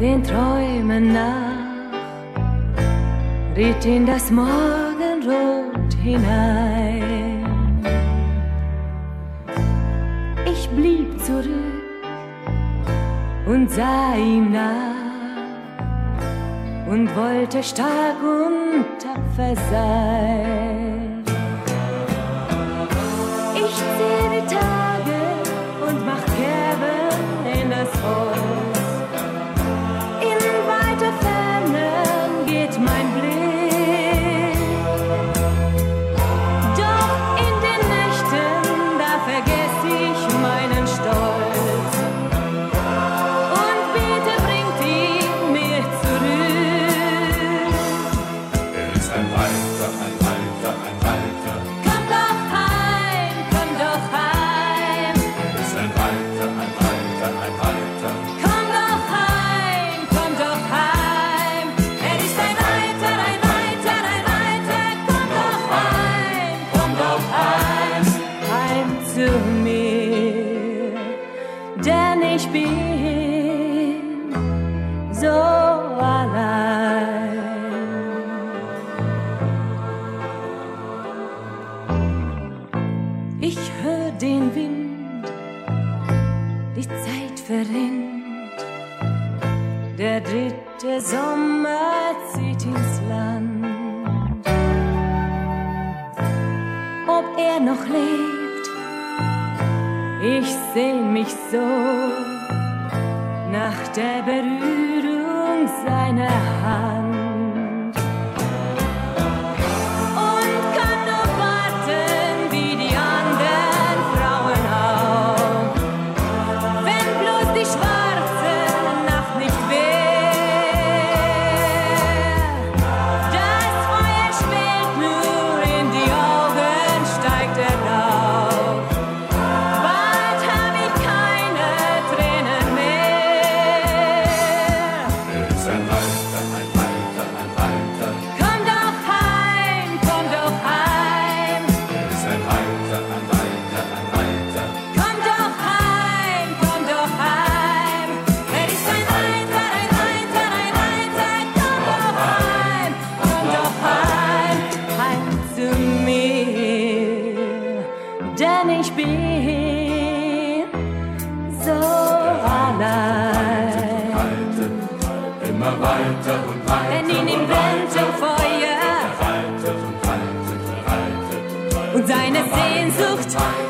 den Träumen nach, ritt in das Morgenrot hinein. Ich blieb zurück und sah ihm nach und wollte stark und tapfer sein. denn ich bin so allein. Ich höre den Wind, die Zeit verrinnt, der dritte Sommer zieht ins Land. Ob er noch lebt, ich seh mich so nach der Berührung seiner Hand. denn ich bin so allein. Immer weiter und weiter. Wenn ihn im Feuer und seine Sehnsucht.